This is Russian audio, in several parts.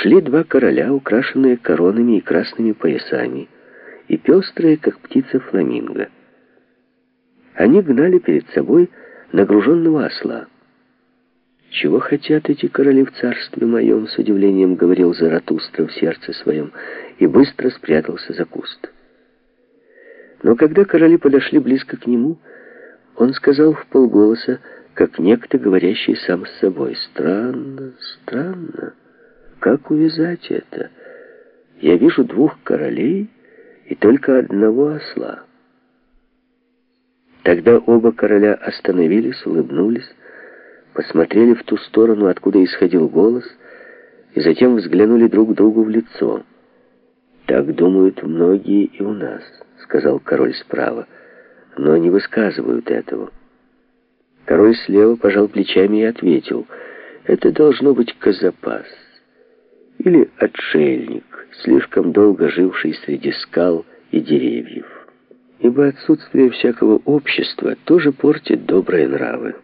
шли два короля, украшенные коронами и красными поясами, и пестрые, как птица фламинго. Они гнали перед собой нагруженного осла. «Чего хотят эти короли в царстве моем?» — с удивлением говорил Заратустра в сердце своем, и быстро спрятался за куст. Но когда короли подошли близко к нему, он сказал в полголоса, как некто, говорящий сам с собой, «Странно, странно, как увязать это? Я вижу двух королей и только одного осла». Тогда оба короля остановились, улыбнулись, посмотрели в ту сторону, откуда исходил голос, и затем взглянули друг другу в лицо. «Так думают многие и у нас», — сказал король справа, — «но не высказывают этого». Король слева пожал плечами и ответил, «Это должно быть Казапас или отшельник, слишком долго живший среди скал и деревьев. Ибо отсутствие всякого общества тоже портит добрые нравы».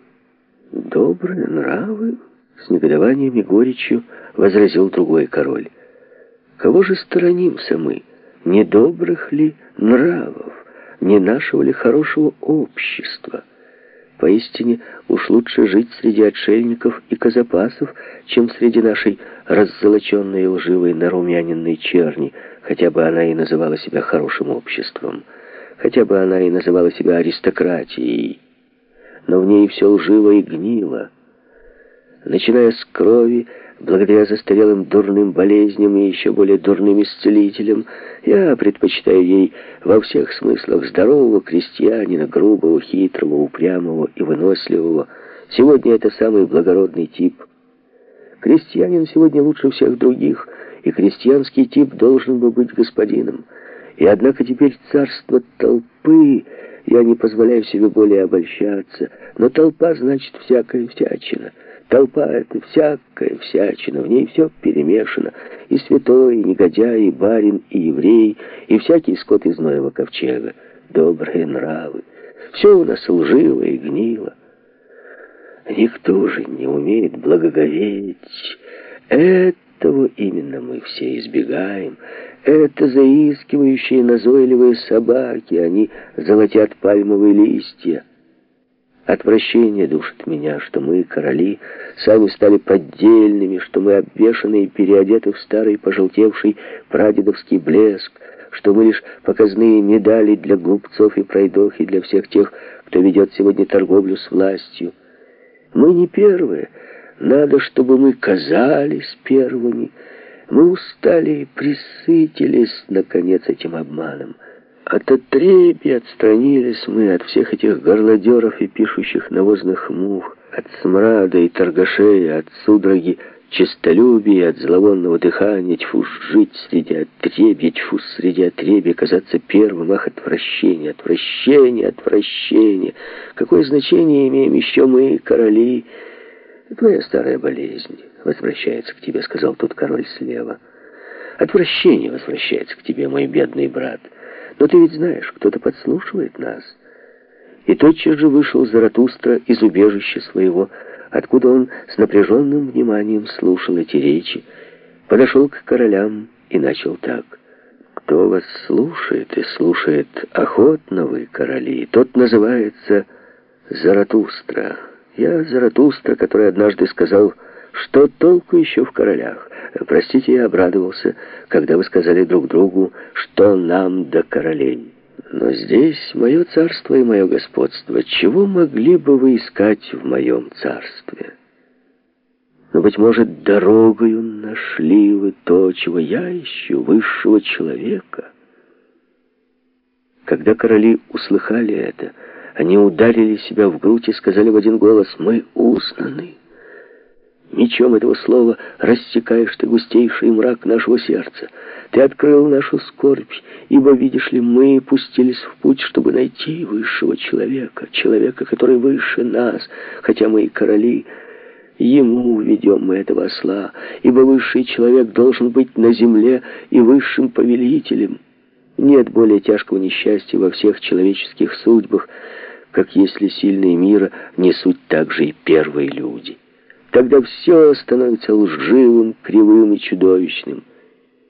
«Добрые нравы?» — с негодованием и горечью возразил другой король. «Кого же сторонимся мы? Недобрых ли нравов? Не нашего ли хорошего общества?» Поистине, уж лучше жить среди отшельников и казапасов, чем среди нашей раззолоченной лживой нарумяненной черни, хотя бы она и называла себя хорошим обществом, хотя бы она и называла себя аристократией но в ней все лживо и гнило. Начиная с крови, благодаря застарелым дурным болезням и еще более дурным исцелителям, я предпочитаю ей во всех смыслах здорового крестьянина, грубого, хитрого, упрямого и выносливого. Сегодня это самый благородный тип. Крестьянин сегодня лучше всех других, и крестьянский тип должен бы быть господином. И однако теперь царство толпы я не позволяю себе более обольщаться. Но толпа, значит, всякая всячина. Толпа — это всякая всячина. В ней все перемешано. И святой, и негодяй, и барин, и еврей, и всякий скот из Ноева ковчега. Добрые нравы. Все у нас лживо и гнило. Никто же не умеет благоговеть. Этого именно мы все избегаем. Это заискивающие назойливые собаки, они золотят пальмовые листья. Отвращение душит меня, что мы, короли, сами стали поддельными, что мы обвешаны и переодеты в старый пожелтевший прадедовский блеск, что мы лишь показные медали для глупцов и пройдох, и для всех тех, кто ведет сегодня торговлю с властью. Мы не первые, надо, чтобы мы казались первыми, мы устали и присытились, наконец, этим обманом. От отреби отстранились мы от всех этих горлодеров и пишущих навозных мух, от смрада и торгашей, от судороги честолюбия, от зловонного дыхания, тьфу, жить среди отребья, тьфу, среди отребья, казаться первым, ах, отвращение, отвращение, отвращение. Какое значение имеем еще мы, короли, «Твоя старая болезнь возвращается к тебе», — сказал тут король слева. «Отвращение возвращается к тебе, мой бедный брат. Но ты ведь знаешь, кто-то подслушивает нас». И тотчас же вышел Заратустра из убежища своего, откуда он с напряженным вниманием слушал эти речи, подошел к королям и начал так. «Кто вас слушает и слушает охотно вы, короли, тот называется Заратустра». Я Заратустра, который однажды сказал, что толку еще в королях. Простите, я обрадовался, когда вы сказали друг другу, что нам до королей. Но здесь мое царство и мое господство. Чего могли бы вы искать в моем царстве? Но, быть может, дорогою нашли вы то, чего я ищу, высшего человека. Когда короли услыхали это, они ударили себя в грудь и сказали в один голос «Мы узнаны». Мечом этого слова рассекаешь ты густейший мрак нашего сердца. Ты открыл нашу скорбь, ибо, видишь ли, мы пустились в путь, чтобы найти высшего человека, человека, который выше нас, хотя мы и короли. Ему уведем мы этого осла, ибо высший человек должен быть на земле и высшим повелителем. Нет более тяжкого несчастья во всех человеческих судьбах, как если сильные мира несут также и первые люди. Тогда все становится лживым, кривым и чудовищным.